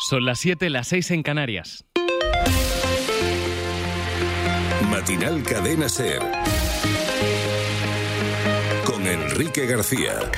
Son las 7, las 6 en Canarias. Matinal Cadena Ser. Con Enrique García.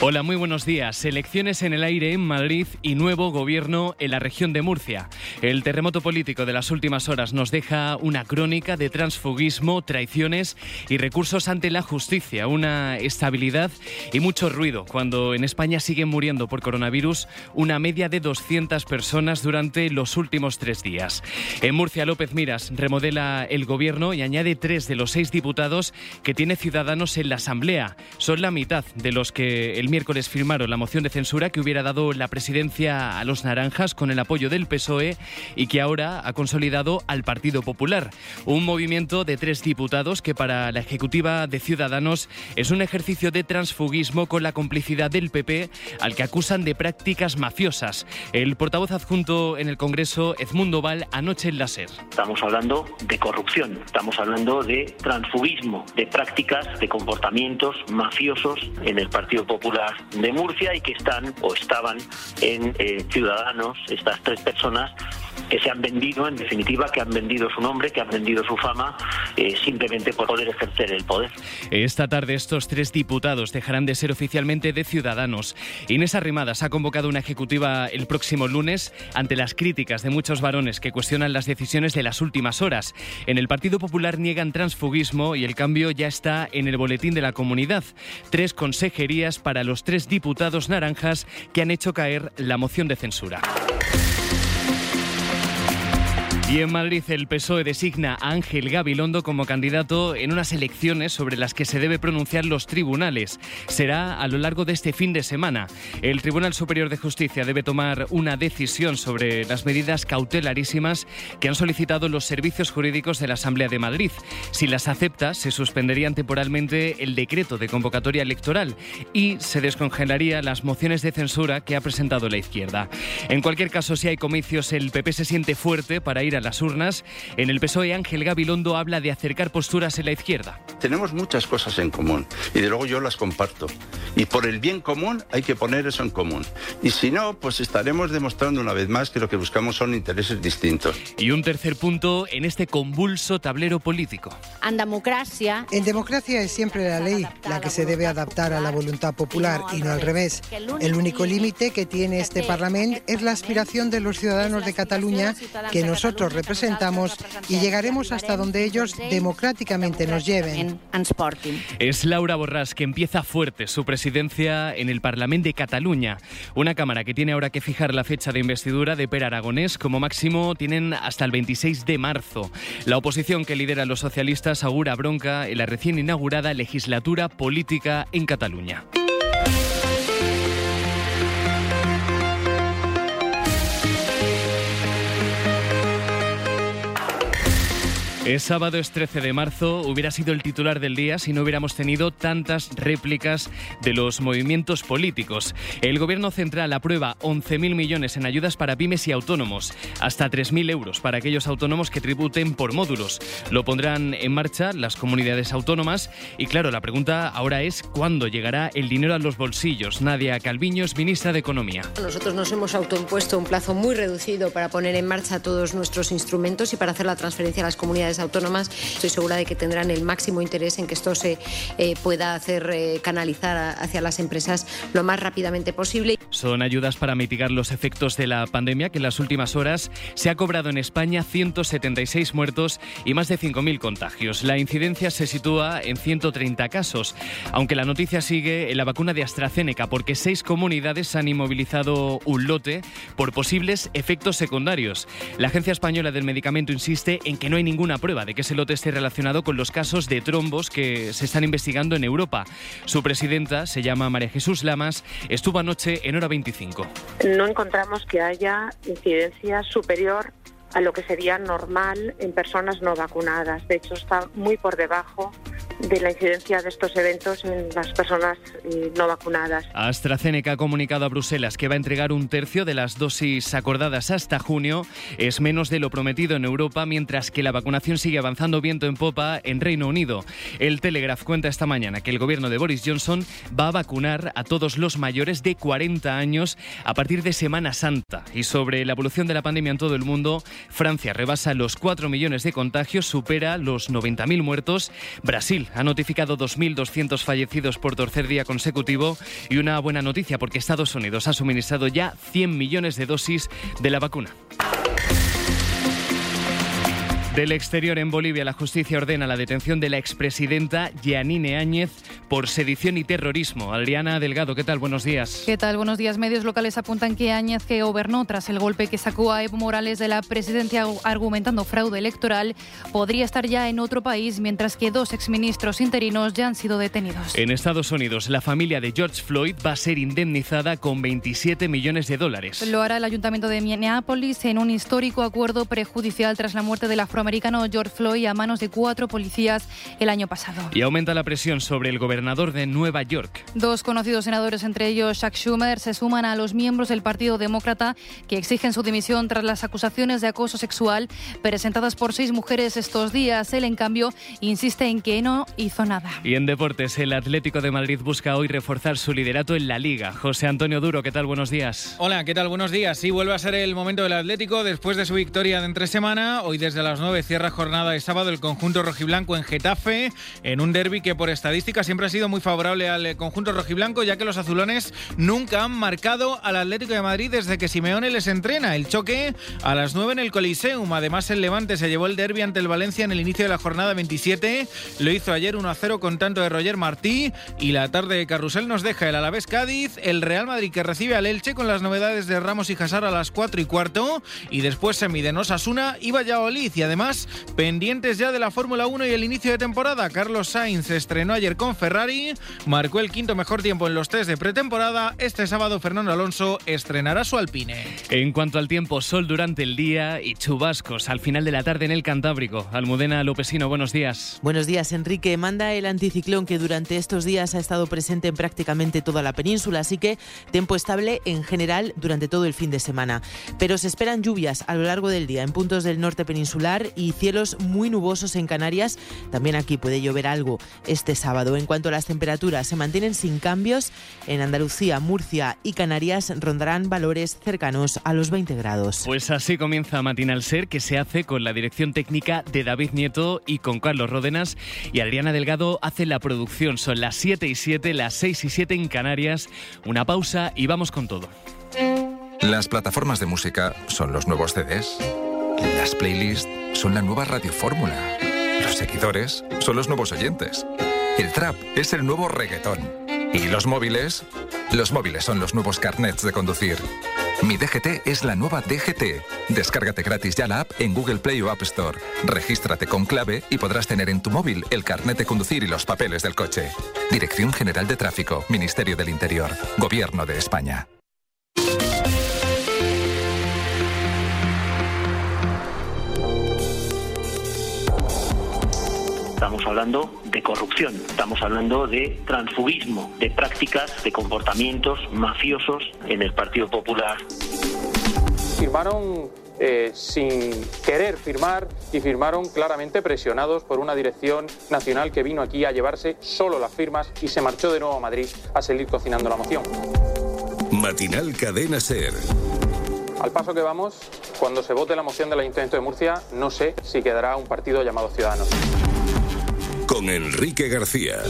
Hola, muy buenos días. Elecciones en el aire en Madrid y nuevo gobierno en la región de Murcia. El terremoto político de las últimas horas nos deja una crónica de transfugismo, traiciones y recursos ante la justicia, una estabilidad y mucho ruido cuando en España siguen muriendo por coronavirus una media de 200 personas durante los últimos tres días. En Murcia, López Miras remodela el gobierno y añade tres de los seis diputados que tiene Ciudadanos en la Asamblea. Son la mitad de los que el miércoles firmaron la moción de censura que hubiera dado la presidencia a los naranjas con el apoyo del PSOE y que ahora ha consolidado al Partido Popular. Un movimiento de tres diputados que para la Ejecutiva de Ciudadanos es un ejercicio de transfugismo con la complicidad del PP al que acusan de prácticas mafiosas. El portavoz adjunto en el Congreso, Edmundo Val, anoche en la SER. Estamos hablando de corrupción, estamos hablando de transfugismo, de prácticas, de comportamientos mafiosos en el Partido Popular de Murcia y que están o estaban en eh, Ciudadanos, estas tres personas que se han vendido, en definitiva, que han vendido su nombre, que han vendido su fama, eh, simplemente por poder ejercer el poder. Esta tarde estos tres diputados dejarán de ser oficialmente de Ciudadanos. Inés Arrimadas ha convocado una ejecutiva el próximo lunes ante las críticas de muchos varones que cuestionan las decisiones de las últimas horas. En el Partido Popular niegan transfugismo y el cambio ya está en el boletín de la comunidad. Tres consejerías para los tres diputados naranjas que han hecho caer la moción de censura. Y en Madrid el PSOE designa a Ángel Gabilondo como candidato en unas elecciones sobre las que se debe pronunciar los tribunales. Será a lo largo de este fin de semana. El Tribunal Superior de Justicia debe tomar una decisión sobre las medidas cautelarísimas que han solicitado los servicios jurídicos de la Asamblea de Madrid. Si las acepta, se suspenderían temporalmente el decreto de convocatoria electoral y se descongelarían las mociones de censura que ha presentado la izquierda. En cualquier caso, si hay comicios, el PP se siente fuerte para ir a las urnas. En el PSOE, Ángel Gabilondo habla de acercar posturas en la izquierda. Tenemos muchas cosas en común y de luego yo las comparto. Y por el bien común hay que poner eso en común. Y si no, pues estaremos demostrando una vez más que lo que buscamos son intereses distintos. Y un tercer punto en este convulso tablero político. En democracia. En democracia es siempre la ley la que se debe adaptar a la voluntad popular y no al revés. El único límite que tiene este Parlamento es la aspiración de los ciudadanos de Cataluña que nosotros representamos y llegaremos hasta donde ellos democráticamente nos lleven. Es Laura Borràs que empieza fuerte su presidencia en el Parlamento de Cataluña, una Cámara que tiene ahora que fijar la fecha de investidura de Per Aragonés, como máximo tienen hasta el 26 de marzo. La oposición que lidera los socialistas augura bronca en la recién inaugurada legislatura política en Cataluña. Es sábado, es 13 de marzo. Hubiera sido el titular del día si no hubiéramos tenido tantas réplicas de los movimientos políticos. El Gobierno central aprueba 11.000 millones en ayudas para pymes y autónomos, hasta 3.000 euros para aquellos autónomos que tributen por módulos. Lo pondrán en marcha las comunidades autónomas y claro, la pregunta ahora es cuándo llegará el dinero a los bolsillos. Nadia Calviño es ministra de Economía. Nosotros nos hemos autoimpuesto un plazo muy reducido para poner en marcha todos nuestros instrumentos y para hacer la transferencia a las comunidades autónomas. Estoy segura de que tendrán el máximo interés en que esto se eh, pueda hacer eh, canalizar hacia las empresas lo más rápidamente posible. Son ayudas para mitigar los efectos de la pandemia que en las últimas horas se ha cobrado en España 176 muertos y más de 5.000 contagios. La incidencia se sitúa en 130 casos, aunque la noticia sigue en la vacuna de AstraZeneca porque seis comunidades han inmovilizado un lote por posibles efectos secundarios. La Agencia Española del Medicamento insiste en que no hay ninguna prueba de que ese lote esté relacionado con los casos de trombos que se están investigando en Europa. Su presidenta, se llama María Jesús Lamas, estuvo anoche en hora 25. No encontramos que haya incidencia superior a lo que sería normal en personas no vacunadas. De hecho, está muy por debajo de la incidencia de estos eventos en las personas eh, no vacunadas. AstraZeneca ha comunicado a Bruselas que va a entregar un tercio de las dosis acordadas hasta junio. Es menos de lo prometido en Europa, mientras que la vacunación sigue avanzando viento en popa en Reino Unido. El Telegraph cuenta esta mañana que el gobierno de Boris Johnson va a vacunar a todos los mayores de 40 años a partir de Semana Santa. Y sobre la evolución de la pandemia en todo el mundo, Francia rebasa los 4 millones de contagios, supera los 90.000 muertos. Brasil ha notificado 2.200 fallecidos por tercer día consecutivo y una buena noticia porque Estados Unidos ha suministrado ya 100 millones de dosis de la vacuna. Del exterior en Bolivia, la justicia ordena la detención de la expresidenta Yanine Áñez por sedición y terrorismo. Adriana Delgado, ¿qué tal? Buenos días. ¿Qué tal? Buenos días. Medios locales apuntan que Áñez, que gobernó tras el golpe que sacó a Evo Morales de la presidencia argumentando fraude electoral, podría estar ya en otro país, mientras que dos exministros interinos ya han sido detenidos. En Estados Unidos, la familia de George Floyd va a ser indemnizada con 27 millones de dólares. Lo hará el ayuntamiento de Minneapolis en un histórico acuerdo prejudicial tras la muerte del afroamericano americano George Floyd a manos de cuatro policías el año pasado. Y aumenta la presión sobre el gobernador de Nueva York. Dos conocidos senadores, entre ellos Chuck Schumer, se suman a los miembros del Partido Demócrata que exigen su dimisión tras las acusaciones de acoso sexual presentadas por seis mujeres estos días. Él, en cambio, insiste en que no hizo nada. Y en deportes, el Atlético de Madrid busca hoy reforzar su liderato en la Liga. José Antonio Duro, ¿qué tal? Buenos días. Hola, ¿qué tal? Buenos días. Sí, vuelve a ser el momento del Atlético después de su victoria de entre semana. Hoy desde las 9 cierra jornada de sábado el conjunto rojiblanco en Getafe, en un derby que por estadística siempre ha sido muy favorable al eh, conjunto rojiblanco, ya que los azulones nunca han marcado al Atlético de Madrid desde que Simeone les entrena. El choque a las 9 en el Coliseum. Además, el Levante se llevó el derby ante el Valencia en el inicio de la jornada 27. Lo hizo ayer 1 a 0 con tanto de Roger Martí. Y la tarde de Carrusel nos deja el Alavés Cádiz, el Real Madrid que recibe al Elche con las novedades de Ramos y Jasar a las 4 y cuarto. Y después se miden Osasuna y Valladolid. Y además Pendientes ya de la Fórmula 1 y el inicio de temporada, Carlos Sainz estrenó ayer con Ferrari, marcó el quinto mejor tiempo en los test de pretemporada. Este sábado Fernando Alonso estrenará su Alpine. En cuanto al tiempo, sol durante el día y chubascos al final de la tarde en el Cantábrico. Almudena Lopesino, buenos días. Buenos días, Enrique. Manda el anticiclón que durante estos días ha estado presente en prácticamente toda la península, así que tiempo estable en general durante todo el fin de semana. Pero se esperan lluvias a lo largo del día en puntos del norte peninsular y cielos muy nubosos en Canarias. También aquí puede llover algo este sábado. En cuanto a las temperaturas, se mantienen sin cambios. En Andalucía, Murcia y Canarias rondarán valores cercanos a los 20 grados. Pues así comienza Matinal Ser, que se hace con la dirección técnica de David Nieto y con Carlos Ródenas. Y Adriana Delgado hace la producción. Son las 7 y 7, las 6 y 7 en Canarias. Una pausa y vamos con todo. Las plataformas de música son los nuevos CDs. Las playlists son la nueva radiofórmula. Los seguidores son los nuevos oyentes. El trap es el nuevo reggaetón. ¿Y los móviles? Los móviles son los nuevos carnets de conducir. Mi DGT es la nueva DGT. Descárgate gratis ya la app en Google Play o App Store. Regístrate con clave y podrás tener en tu móvil el carnet de conducir y los papeles del coche. Dirección General de Tráfico, Ministerio del Interior, Gobierno de España. Estamos hablando de corrupción, estamos hablando de transfugismo, de prácticas, de comportamientos mafiosos en el Partido Popular. Firmaron eh, sin querer firmar y firmaron claramente presionados por una dirección nacional que vino aquí a llevarse solo las firmas y se marchó de nuevo a Madrid a seguir cocinando la moción. Matinal Cadena Ser. Al paso que vamos, cuando se vote la moción del Ayuntamiento de Murcia, no sé si quedará un partido llamado Ciudadanos con Enrique García.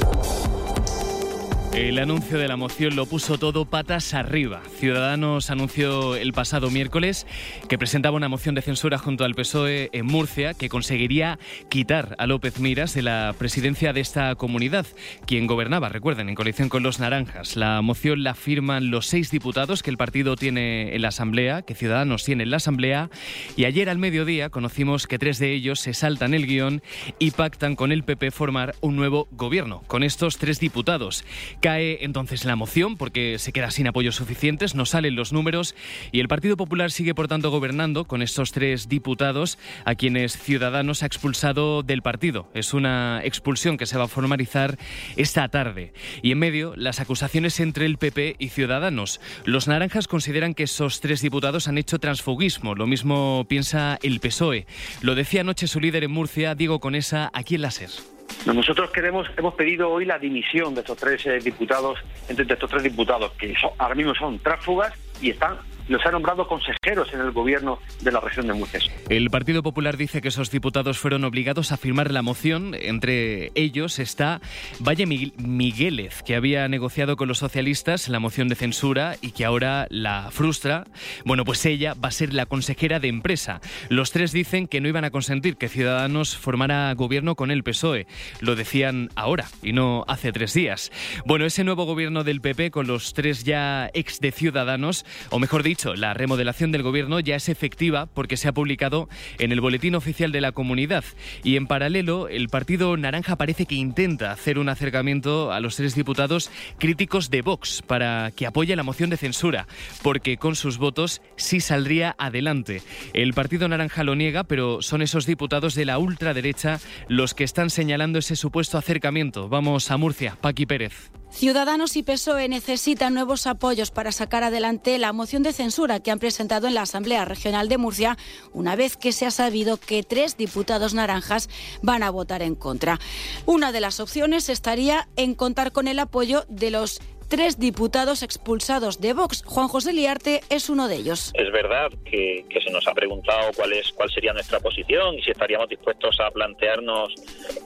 El anuncio de la moción lo puso todo patas arriba. Ciudadanos anunció el pasado miércoles que presentaba una moción de censura junto al PSOE en Murcia que conseguiría quitar a López Miras de la presidencia de esta comunidad, quien gobernaba, recuerden, en coalición con los naranjas. La moción la firman los seis diputados que el partido tiene en la Asamblea, que Ciudadanos tiene en la Asamblea, y ayer al mediodía conocimos que tres de ellos se saltan el guion y pactan con el PP formar un nuevo gobierno, con estos tres diputados Cae entonces la moción porque se queda sin apoyos suficientes, no salen los números y el Partido Popular sigue por tanto gobernando con estos tres diputados a quienes Ciudadanos ha expulsado del partido. Es una expulsión que se va a formalizar esta tarde. Y en medio, las acusaciones entre el PP y Ciudadanos. Los naranjas consideran que esos tres diputados han hecho transfugismo. Lo mismo piensa el PSOE. Lo decía anoche su líder en Murcia, Diego Conesa, aquí en la SER. Nosotros queremos, hemos pedido hoy la dimisión de estos tres eh, diputados, entre estos tres diputados que ahora mismo son tránsfugas y están los ha nombrado consejeros en el gobierno de la región de Murcia. El Partido Popular dice que esos diputados fueron obligados a firmar la moción. Entre ellos está Valle Miguélez, que había negociado con los socialistas la moción de censura y que ahora la frustra. Bueno, pues ella va a ser la consejera de empresa. Los tres dicen que no iban a consentir que Ciudadanos formara gobierno con el PSOE. Lo decían ahora y no hace tres días. Bueno, ese nuevo gobierno del PP con los tres ya ex de Ciudadanos, o mejor dicho, dicho, la remodelación del gobierno ya es efectiva porque se ha publicado en el Boletín Oficial de la Comunidad. Y en paralelo, el Partido Naranja parece que intenta hacer un acercamiento a los tres diputados críticos de Vox para que apoye la moción de censura, porque con sus votos sí saldría adelante. El Partido Naranja lo niega, pero son esos diputados de la ultraderecha los que están señalando ese supuesto acercamiento. Vamos a Murcia, Paqui Pérez. Ciudadanos y PSOE necesitan nuevos apoyos para sacar adelante la moción de censura que han presentado en la Asamblea Regional de Murcia, una vez que se ha sabido que tres diputados naranjas van a votar en contra. Una de las opciones estaría en contar con el apoyo de los tres diputados expulsados de Vox. Juan José Liarte es uno de ellos. Es verdad que, se nos ha preguntado cuál es cuál sería nuestra posición y si estaríamos dispuestos a plantearnos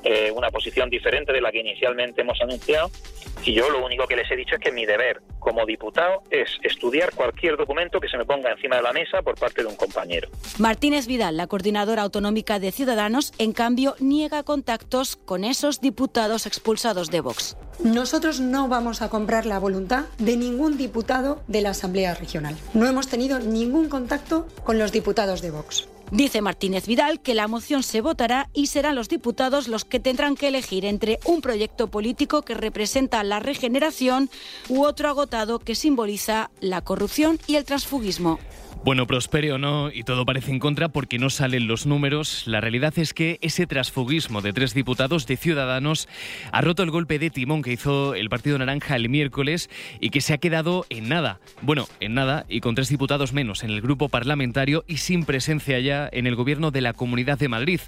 eh, una posición diferente de la que inicialmente hemos anunciado. Y yo lo único que les he dicho es que mi deber como diputado es estudiar cualquier documento que se me ponga encima de la mesa por parte de un compañero. Martínez Vidal, la coordinadora autonómica de Ciudadanos, en cambio niega contactos con esos diputados expulsados de Vox. Nosotros no vamos a comprar voluntad de ningún diputado de la Asamblea Regional. No hemos tenido ningún contacto con los diputados de Vox. Dice Martínez Vidal que la moción se votará y serán los diputados los que tendrán que elegir entre un proyecto político que representa la regeneración u otro agotado que simboliza la corrupción y el transfugismo. Bueno, prospere o no, y todo parece en contra porque no salen los números, la realidad es que ese transfugismo de tres diputados de Ciudadanos ha roto el golpe de timón que hizo el Partido Naranja el miércoles y que se ha quedado en nada. Bueno, en nada y con tres diputados menos en el grupo parlamentario y sin presencia ya en el gobierno de la Comunidad de Madrid.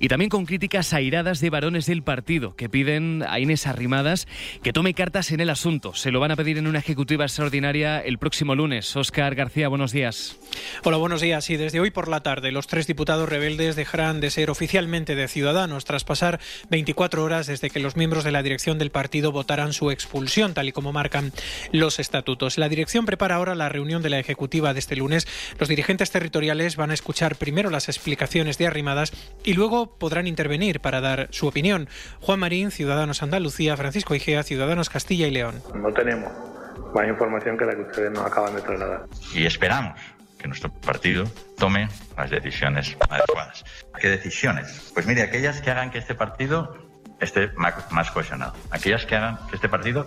Y también con críticas airadas de varones del partido que piden a Inés Arrimadas que tome cartas en el asunto. Se lo van a pedir en una ejecutiva extraordinaria el próximo lunes. Óscar García, buenos días. Hola, buenos días. Y desde hoy por la tarde, los tres diputados rebeldes dejarán de ser oficialmente de Ciudadanos tras pasar 24 horas desde que los miembros de la dirección del partido votaran su expulsión, tal y como marcan los estatutos. La dirección prepara ahora la reunión de la ejecutiva de este lunes. Los dirigentes territoriales van a escuchar primero las explicaciones de Arrimadas y luego podrán intervenir para dar su opinión. Juan Marín, Ciudadanos Andalucía, Francisco Igea, Ciudadanos Castilla y León. No tenemos más información que la que ustedes nos acaban de trasladar. Y esperamos que nuestro partido tome las decisiones adecuadas. ¿Qué decisiones? Pues mire, aquellas que hagan que este partido esté más cohesionado, aquellas que hagan que este partido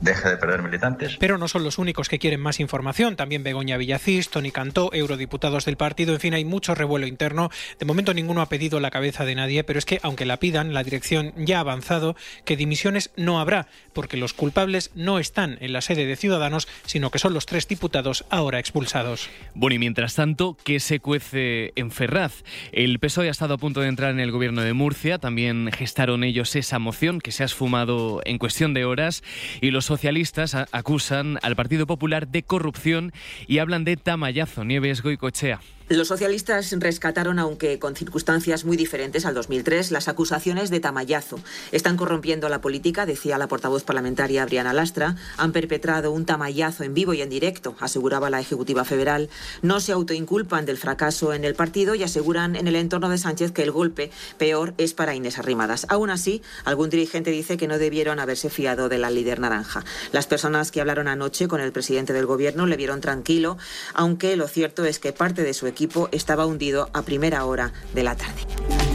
deje de perder militantes. Pero no son los únicos que quieren más información. También Begoña Villacís, Tony Cantó, eurodiputados del partido. En fin, hay mucho revuelo interno. De momento ninguno ha pedido la cabeza de nadie, pero es que aunque la pidan, la dirección ya ha avanzado que dimisiones no habrá, porque los culpables no están en la sede de Ciudadanos, sino que son los tres diputados ahora expulsados. Bueno, y mientras tanto, ¿qué se cuece en Ferraz? El PSOE ha estado a punto de entrar en el gobierno de Murcia. También gestaron ellos esa moción que se ha esfumado en cuestión de horas y los socialistas acusan al Partido Popular de corrupción y hablan de tamallazo. Nieves Goicochea. Los socialistas rescataron, aunque con circunstancias muy diferentes al 2003, las acusaciones de tamallazo. Están corrompiendo la política, decía la portavoz parlamentaria Briana Lastra. Han perpetrado un tamallazo en vivo y en directo, aseguraba la Ejecutiva Federal. No se autoinculpan del fracaso en el partido y aseguran en el entorno de Sánchez que el golpe peor es para Inés Arrimadas. Aún así, algún dirigente dice que no debieron haberse fiado de la líder naranja. Las personas que hablaron anoche con el presidente del gobierno le vieron tranquilo, aunque lo cierto es que parte de su equipo equipo estaba hundido a primera hora de la tarde.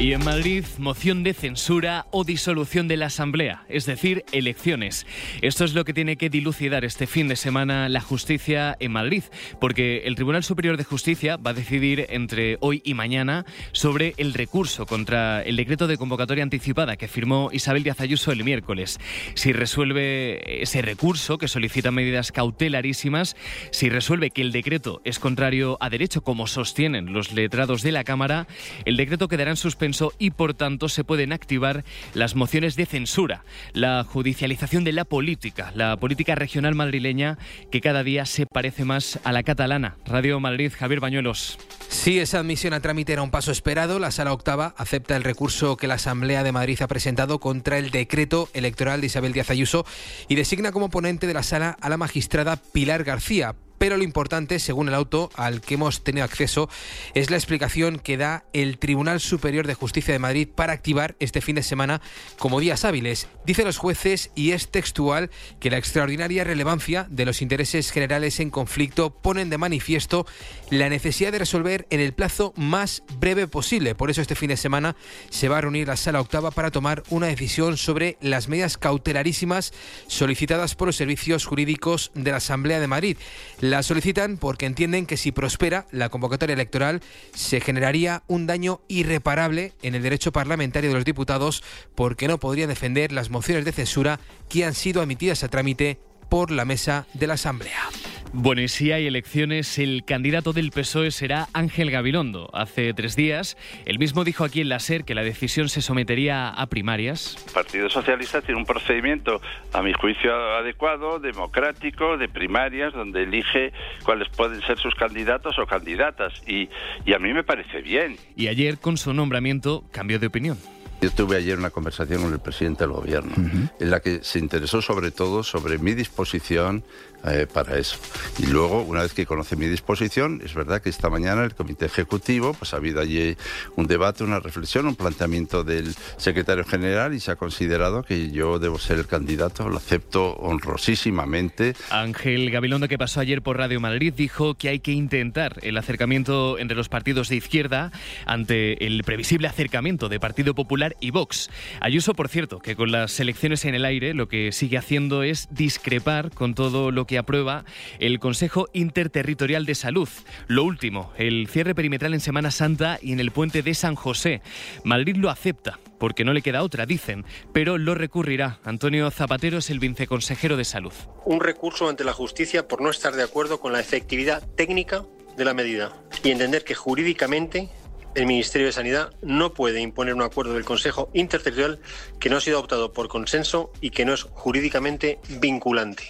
Y en Madrid, moción de censura o disolución de la Asamblea, es decir, elecciones. Esto es lo que tiene que dilucidar este fin de semana la justicia en Madrid, porque el Tribunal Superior de Justicia va a decidir entre hoy y mañana sobre el recurso contra el decreto de convocatoria anticipada que firmó Isabel Díaz Ayuso el miércoles. Si resuelve ese recurso que solicita medidas cautelarísimas, si resuelve que el decreto es contrario a derecho, como sostienen los letrados de la Cámara, el decreto quedará en suspensión y por tanto se pueden activar las mociones de censura, la judicialización de la política, la política regional madrileña que cada día se parece más a la catalana. Radio Madrid, Javier Bañuelos. Sí, esa admisión a trámite era un paso esperado. La Sala Octava acepta el recurso que la Asamblea de Madrid ha presentado contra el decreto electoral de Isabel Díaz Ayuso y designa como ponente de la sala a la magistrada Pilar García. Pero lo importante, según el auto al que hemos tenido acceso, es la explicación que da el Tribunal Superior de Justicia de Madrid para activar este fin de semana como días hábiles. Dice los jueces, y es textual, que la extraordinaria relevancia de los intereses generales en conflicto ponen de manifiesto la necesidad de resolver en el plazo más breve posible. Por eso este fin de semana se va a reunir la Sala Octava para tomar una decisión sobre las medidas cautelarísimas solicitadas por los servicios jurídicos de la Asamblea de Madrid. La solicitan porque entienden que si prospera la convocatoria electoral se generaría un daño irreparable en el derecho parlamentario de los diputados porque no podrían defender las mociones de censura que han sido admitidas a trámite por la mesa de la Asamblea. Bueno, y si hay elecciones, el candidato del PSOE será Ángel Gabilondo. Hace tres días, él mismo dijo aquí en la SER que la decisión se sometería a primarias. El Partido Socialista tiene un procedimiento, a mi juicio, adecuado, democrático, de primarias, donde elige cuáles pueden ser sus candidatos o candidatas. Y, y a mí me parece bien. Y ayer, con su nombramiento, cambió de opinión. Yo tuve ayer una conversación con el presidente del gobierno, en la que se interesó sobre todo sobre mi disposición eh, para eso. Y luego, una vez que conoce mi disposición, es verdad que esta mañana el Comité Ejecutivo pues, ha habido allí un debate, una reflexión, un planteamiento del secretario general y se ha considerado que yo debo ser el candidato. Lo acepto honrosísimamente. Ángel Gabilondo, que pasó ayer por Radio Madrid, dijo que hay que intentar el acercamiento entre los partidos de izquierda ante el previsible acercamiento de Partido Popular y Vox. Ayuso, por cierto, que con las elecciones en el aire lo que sigue haciendo es discrepar con todo lo que aprueba el Consejo Interterritorial de Salud. Lo último, el cierre perimetral en Semana Santa y en el puente de San José. Madrid lo acepta, porque no le queda otra, dicen, pero lo recurrirá. Antonio Zapatero es el viceconsejero de Salud. Un recurso ante la justicia por no estar de acuerdo con la efectividad técnica de la medida y entender que jurídicamente el Ministerio de Sanidad no puede imponer un acuerdo del Consejo Interterritorial que no ha sido adoptado por consenso y que no es jurídicamente vinculante.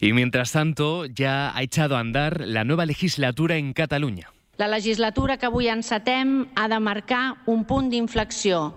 Y mientras tanto, ya ha echado a andar la nueva legislatura en Cataluña. La legislatura que avui encetem ha de marcar un punt d'inflexió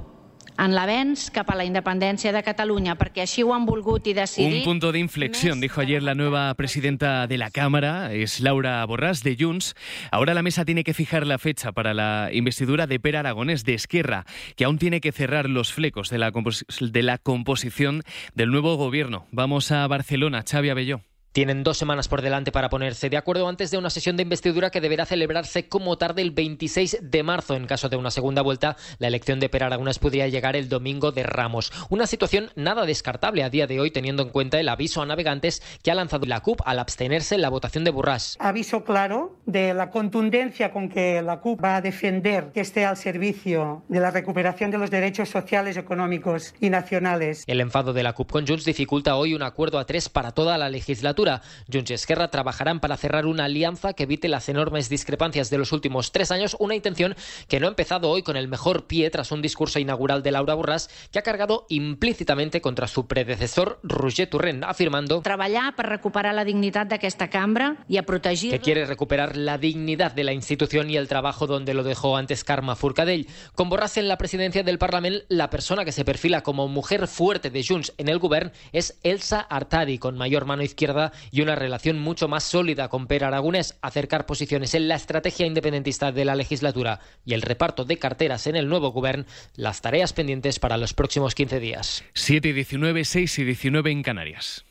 en l'avenç cap a la independència de Catalunya, perquè així ho han volgut i. Un punto de inflexión, dijo ayer la nueva presidenta de la Cámara, es Laura Borràs, de Junts. Ahora la mesa tiene que fijar la fecha para la investidura de Per Aragonés, de Esquerra, que aún tiene que cerrar los flecos de la, de la composición del nuevo gobierno. Vamos a Barcelona, Xavi Abelló. Tienen dos semanas por delante para ponerse de acuerdo antes de una sesión de investidura que deberá celebrarse como tarde el 26 de marzo. En caso de una segunda vuelta, la elección de Per Aragonés podría llegar el domingo de Ramos. Una situación nada descartable a día de hoy, teniendo en cuenta el aviso a navegantes que ha lanzado la CUP al abstenerse en la votación de Burrás. Aviso claro de la contundencia con que la CUP va a defender que esté al servicio de la recuperación de los derechos sociales, económicos y nacionales. El enfado de la CUP con Junts dificulta hoy un acuerdo a tres para toda la legislatura. Junts y Esquerra trabajarán para cerrar una alianza que evite las enormes discrepancias de los últimos tres años, una intención que no ha empezado hoy con el mejor pie tras un discurso inaugural de Laura Borràs que ha cargado implícitamente contra su predecesor Roger Torrent, afirmando treballar per recuperar la dignitat d'aquesta cambra i a protegir que quiere recuperar la dignidad de la institución y el trabajo donde lo dejó antes Carme Forcadell. Con Borràs en la presidencia del Parlament, la persona que se perfila como mujer fuerte de Junts en el govern es Elsa Artadi, con mayor mano izquierda y una relación mucho más sólida con Per Aragonés, acercar posiciones en la estrategia independentista de la legislatura y el reparto de carteras en el nuevo gobierno, las tareas pendientes para los próximos 15 días. 7 y 19, 6 y 19 en Canarias.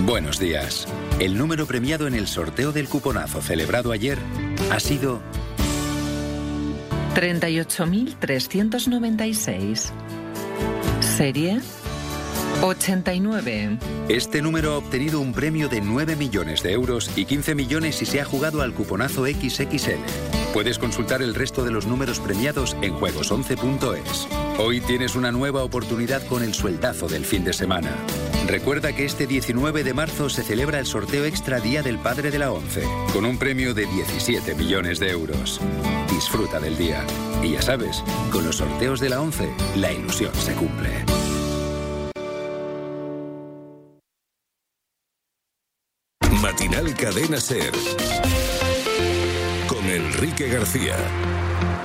Buenos días. El número premiado en el sorteo del cuponazo celebrado ayer ha sido 38.396. Serie 89. Este número ha obtenido un premio de 9 millones de euros y 15 millones si se ha jugado al cuponazo XXL. Puedes consultar el resto de los números premiados en juegos11.es. Hoy tienes una nueva oportunidad con el sueldazo del fin de semana. Recuerda que este 19 de marzo se celebra el sorteo extra Día del Padre de la ONCE, con un premio de 17 millones de euros. Disfruta del día. Y ya sabes, con los sorteos de la ONCE, la ilusión se cumple. Cadena Ser. Con Enrique García.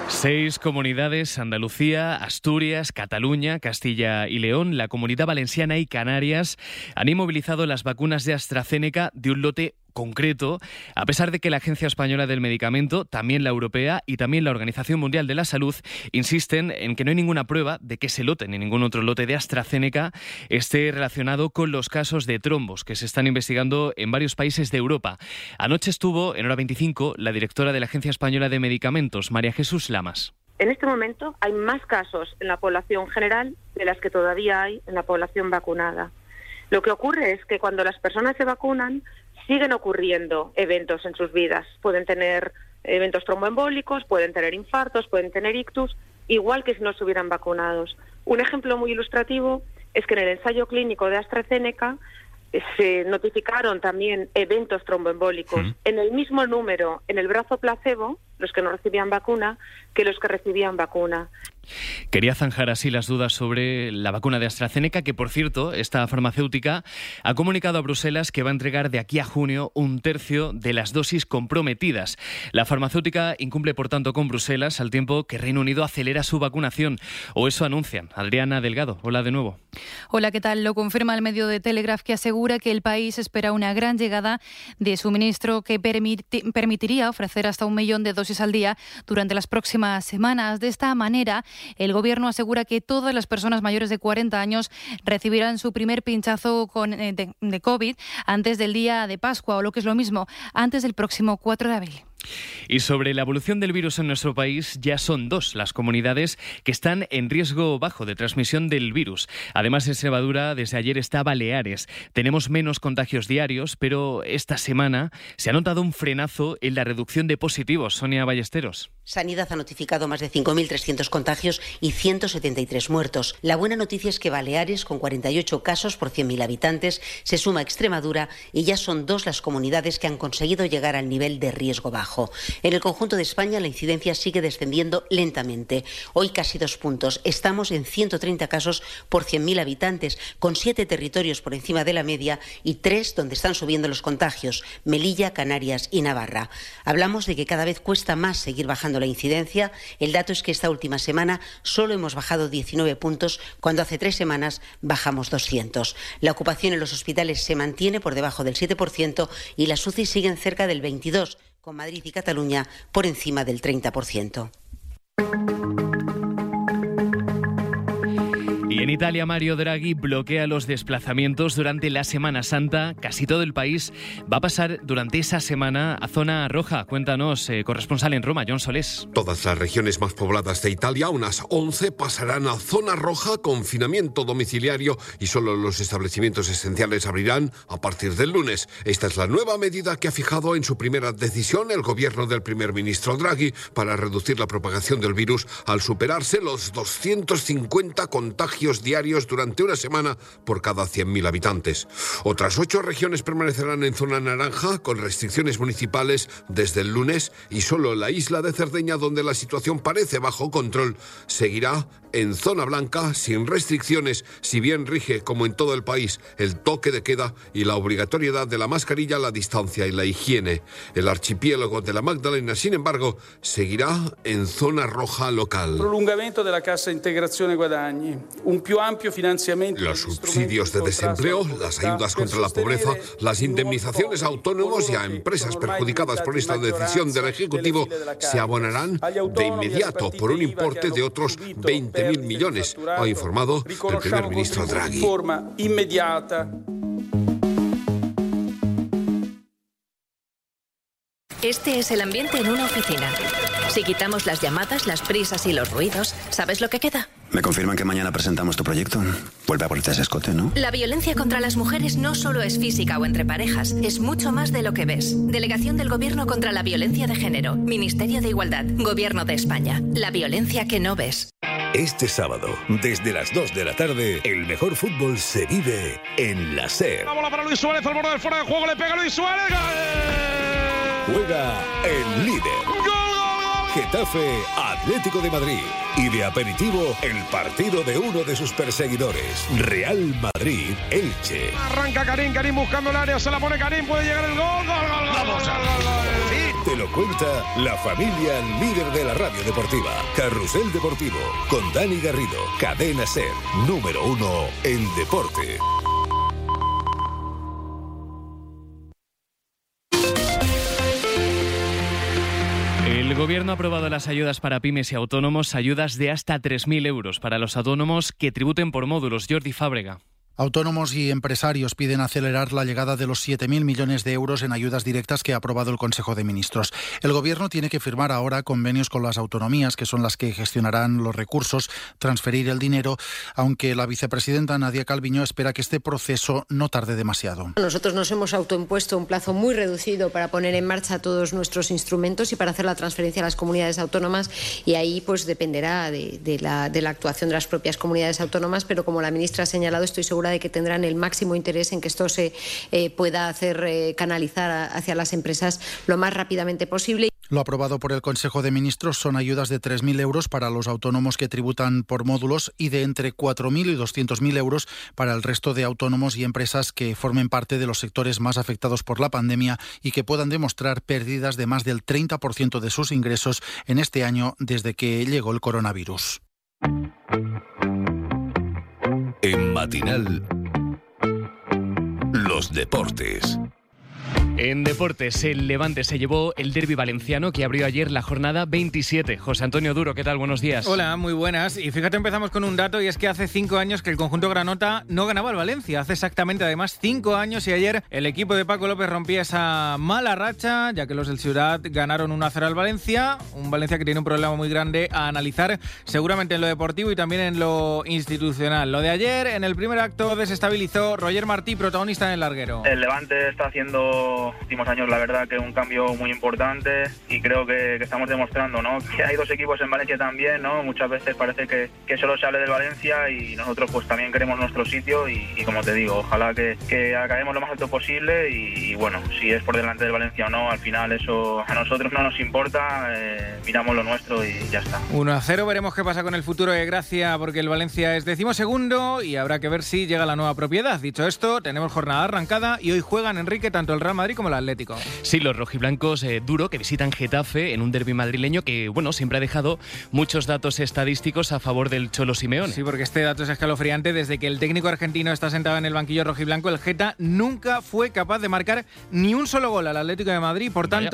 Seis comunidades, Andalucía, Asturias, Cataluña, Castilla y León, la Comunidad Valenciana y Canarias, han inmovilizado las vacunas de AstraZeneca de un lote concreto, a pesar de que la Agencia Española del Medicamento, también la Europea y también la Organización Mundial de la Salud insisten en que no hay ninguna prueba de que ese lote ni ningún otro lote de AstraZeneca esté relacionado con los casos de trombos que se están investigando en varios países de Europa. Anoche estuvo en hora 25 la directora de la Agencia Española de Medicamentos, María Jesús Lamas. En este momento hay más casos en la población general de las que todavía hay en la población vacunada. Lo que ocurre es que cuando las personas se vacunan, siguen ocurriendo eventos en sus vidas. Pueden tener eventos tromboembólicos, pueden tener infartos, pueden tener ictus, igual que si no estuvieran vacunados. Un ejemplo muy ilustrativo es que en el ensayo clínico de AstraZeneca eh, se notificaron también eventos tromboembólicos en el mismo número en el brazo placebo, los que no recibían vacuna, que los que recibían vacuna. Quería zanjar así las dudas sobre la vacuna de AstraZeneca, que por cierto, esta farmacéutica ha comunicado a Bruselas que va a entregar de aquí a junio un tercio de las dosis comprometidas. La farmacéutica incumple, por tanto, con Bruselas al tiempo que Reino Unido acelera su vacunación, o eso anuncian. Adriana Delgado, hola de nuevo. Hola, ¿qué tal? Lo confirma el medio de Telegraph que asegura que el país espera una gran llegada de suministro que permitiría ofrecer hasta un millón de dosis al día durante las próximas semanas. De esta manera, el Gobierno asegura que todas las personas mayores de 40 años recibirán su primer pinchazo con, eh, de, de COVID antes del día de Pascua o lo que es lo mismo, antes del próximo 4 de abril. Y sobre la evolución del virus en nuestro país, ya son dos las comunidades que están en riesgo bajo de transmisión del virus. Además, en Extremadura, desde ayer está Baleares. Tenemos menos contagios diarios, pero esta semana se ha notado un frenazo en la reducción de positivos. Sonia Ballesteros. Sanidad ha notificado más de 5.300 contagios y 173 muertos. La buena noticia es que Baleares, con 48 casos por 100.000 habitantes, se suma a Extremadura y ya son dos las comunidades que han conseguido llegar al nivel de riesgo bajo. En el conjunto de España la incidencia sigue descendiendo lentamente. Hoy casi dos puntos. Estamos en 130 casos por 100.000 habitantes, con siete territorios por encima de la media y tres donde están subiendo los contagios, Melilla, Canarias y Navarra. Hablamos de que cada vez cuesta más seguir bajando la incidencia. El dato es que esta última semana solo hemos bajado 19 puntos, cuando hace tres semanas bajamos 200. La ocupación en los hospitales se mantiene por debajo del 7% y las UCI siguen cerca del 22%, con Madrid y Cataluña por encima del 30%. En Italia, Mario Draghi bloquea los desplazamientos durante la Semana Santa. Casi todo el país va a pasar durante esa semana a zona roja. Cuéntanos, eh, corresponsal en Roma, John Solés. Todas las regiones más pobladas de Italia, unas 11, pasarán a zona roja, confinamiento domiciliario y solo los establecimientos esenciales abrirán a partir del lunes. Esta es la nueva medida que ha fijado en su primera decisión el gobierno del primer ministro Draghi para reducir la propagación del virus al superarse los 250 contagios diarios durante una semana por cada 100.000 habitantes. Otras ocho regiones permanecerán en zona naranja con restricciones municipales desde el lunes y solo la isla de Cerdeña, donde la situación parece bajo control, seguirá en zona blanca sin restricciones, si bien rige, como en todo el país, el toque de queda y la obligatoriedad de la mascarilla, la distancia y la higiene. El archipiélago de la Magdalena, sin embargo, seguirá en zona roja local. Prolungamento de la Casa Integrazione Guadagni, un. Los subsidios de desempleo, las ayudas contra la pobreza, las indemnizaciones a autónomos y a empresas perjudicadas por esta decisión del Ejecutivo se abonarán de inmediato por un importe de otros 20 mil millones, ha informado el primer ministro Draghi. Este es el ambiente en una oficina. Si quitamos las llamadas, las prisas y los ruidos, ¿sabes lo que queda? Me confirman que mañana presentamos tu proyecto. Vuelve a ponerte ese escote, ¿no? La violencia contra las mujeres no solo es física o entre parejas, es mucho más de lo que ves. Delegación del Gobierno contra la Violencia de Género, Ministerio de Igualdad, Gobierno de España. La violencia que no ves. Este sábado, desde las 2 de la tarde, el mejor fútbol se vive en la SER. La bola para Luis Suárez, al borde del fuera de juego, le pega Luis Suárez. Juega el líder. Getafe Atlético de Madrid. Y de aperitivo, el partido de uno de sus perseguidores, Real Madrid Elche. Arranca Karim, Karim buscando el área, se la pone Karim, puede llegar el gol. Gol, gol, gol. Vamos a Te lo cuenta la familia líder de la radio deportiva, Carrusel Deportivo, con Dani Garrido, Cadena Ser, número uno en deporte. El gobierno ha aprobado las ayudas para pymes y autónomos, ayudas de hasta 3.000 euros para los autónomos que tributen por módulos. Jordi Fábrega. Autónomos y empresarios piden acelerar la llegada de los 7.000 millones de euros en ayudas directas que ha aprobado el Consejo de Ministros. El Gobierno tiene que firmar ahora convenios con las autonomías, que son las que gestionarán los recursos, transferir el dinero, aunque la vicepresidenta Nadia Calviño espera que este proceso no tarde demasiado. Nosotros nos hemos autoimpuesto un plazo muy reducido para poner en marcha todos nuestros instrumentos y para hacer la transferencia a las comunidades autónomas y ahí pues dependerá de, la, la actuación de las propias comunidades autónomas, pero como la ministra ha señalado, estoy segura de que tendrán el máximo interés en que esto se eh, pueda hacer eh, canalizar hacia las empresas lo más rápidamente posible. Lo aprobado por el Consejo de Ministros son ayudas de 3.000 euros para los autónomos que tributan por módulos y de entre 4.000 y 200.000 euros para el resto de autónomos y empresas que formen parte de los sectores más afectados por la pandemia y que puedan demostrar pérdidas de más del 30% de sus ingresos en este año desde que llegó el coronavirus. En Matinal, los deportes. En deportes, el Levante se llevó el derby valenciano que abrió ayer la jornada 27. José Antonio Duro, ¿qué tal? Buenos días. Hola, muy buenas. Y fíjate, empezamos con un dato y es que hace cinco años que el conjunto Granota no ganaba al Valencia. Hace exactamente además cinco años y ayer el equipo de Paco López rompía esa mala racha, ya que los del Ciudad ganaron 1-0 al Valencia. Un Valencia que tiene un problema muy grande a analizar, seguramente en lo deportivo y también en lo institucional. Lo de ayer, en el primer acto, desestabilizó Roger Martí, protagonista en el larguero. El Levante está haciendo últimos años, la verdad, que un cambio muy importante y creo que, que estamos demostrando, ¿no? Que hay dos equipos en Valencia también, ¿no? Muchas veces parece que, que solo se hable del Valencia y nosotros pues también queremos nuestro sitio y, y como te digo, ojalá que, que acabemos lo más alto posible y, y bueno, si es por delante del Valencia o no, al final eso a nosotros no nos importa, eh, miramos lo nuestro y ya está. 1-0, veremos qué pasa con el futuro de Gracia, porque el Valencia es decimosegundo y habrá que ver si llega la nueva propiedad. Dicho esto, tenemos jornada arrancada y hoy juegan Enrique tanto el Real Madrid como el Atlético. Sí, los rojiblancos eh, duro que visitan Getafe en un derby madrileño que, bueno, siempre ha dejado muchos datos estadísticos a favor del Cholo Simeone. Sí, porque este dato es escalofriante. Desde que el técnico argentino está sentado en el banquillo rojiblanco, el Geta nunca fue capaz de marcar ni un solo gol al Atlético de Madrid. Por Vaya.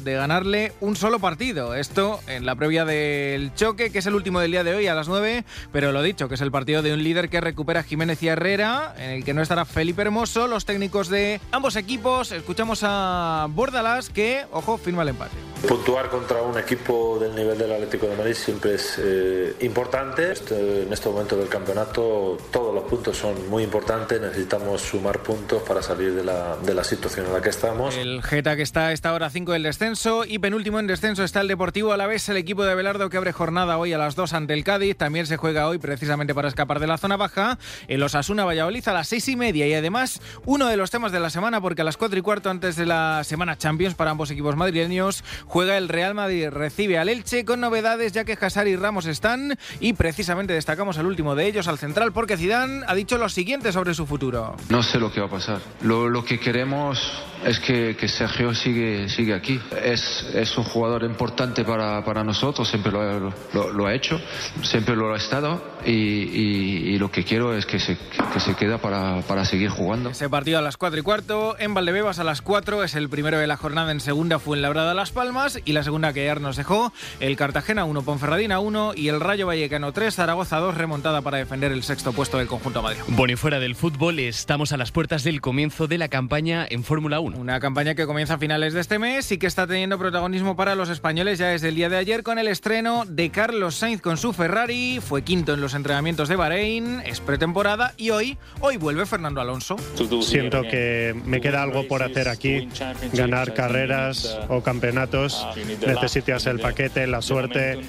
De ganarle un solo partido. Esto en la previa del choque, que es el último del día de hoy a las 9. Pero lo dicho, que es el partido de un líder que recupera a Jiménez y Herrera, en el que no estará Felipe Hermoso. Los técnicos de ambos equipos. Escuchamos a Bordalas, que, ojo, firma el empate. Puntuar contra un equipo del nivel del Atlético de Madrid siempre es eh, importante. Este- en este momento del campeonato todos los puntos son muy importantes. Necesitamos sumar puntos para salir de la, de la situación en la que estamos. El Geta que está a esta hora 5 del descenso y penúltimo en descenso está el Deportivo a la vez el equipo de Belardo que abre jornada hoy a las 2 ante el Cádiz. También se juega hoy precisamente para escapar de la zona baja. El Osasuna Valladolid a las 6 y media y además uno de los temas de la semana porque a las 4 y cuarto antes de la semana Champions para ambos equipos madrileños juega el Real Madrid, recibe al Elche con novedades ya que Casar y Ramos están y precisamente destacamos al último de ellos, al central, porque Zidane ha dicho lo siguiente sobre su futuro. No sé lo que va a pasar. Lo, que queremos es que, Sergio sigue aquí. Es, es un jugador importante para, para nosotros, siempre lo, lo- lo ha hecho, siempre lo ha estado y, y- y lo que quiero es que se, que se queda para, para seguir jugando. Ese partido a las 4 y cuarto, en Valdebebas a las 4, es el primero de la jornada en segunda fue en Labrada Las Palmas y la segunda que ayer nos dejó el Cartagena 1, Ponferradina 1 y el Rayo Vallecano 3, Zaragoza 2, remontada para defender el sexto puesto del conjunto Madrid. Bueno, y fuera del fútbol, estamos a las puertas del comienzo de la campaña en Fórmula 1. Una campaña que comienza a finales de este mes y que está está teniendo protagonismo para los españoles ya desde el día de ayer con el estreno de Carlos Sainz con su Ferrari. Fue quinto en los entrenamientos de Bahrein, es pretemporada y hoy, hoy vuelve Fernando Alonso. Siento que me queda algo por hacer aquí, ganar carreras o campeonatos. Necesitas el paquete, la suerte.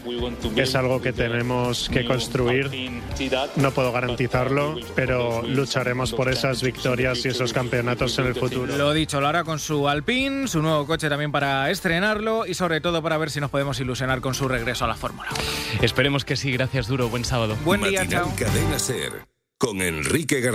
Es algo que tenemos que construir. No puedo garantizarlo, pero lucharemos por esas victorias y esos campeonatos en el futuro. Lo dicho, lo hará con su Alpine, su nuevo coche también para estrenarlo y sobre todo para ver si nos podemos ilusionar con su regreso a la Fórmula 1. Esperemos que sí. Gracias, Duro. Buen sábado. Buen día, Matinal chao. Cadena Ser con Enrique García.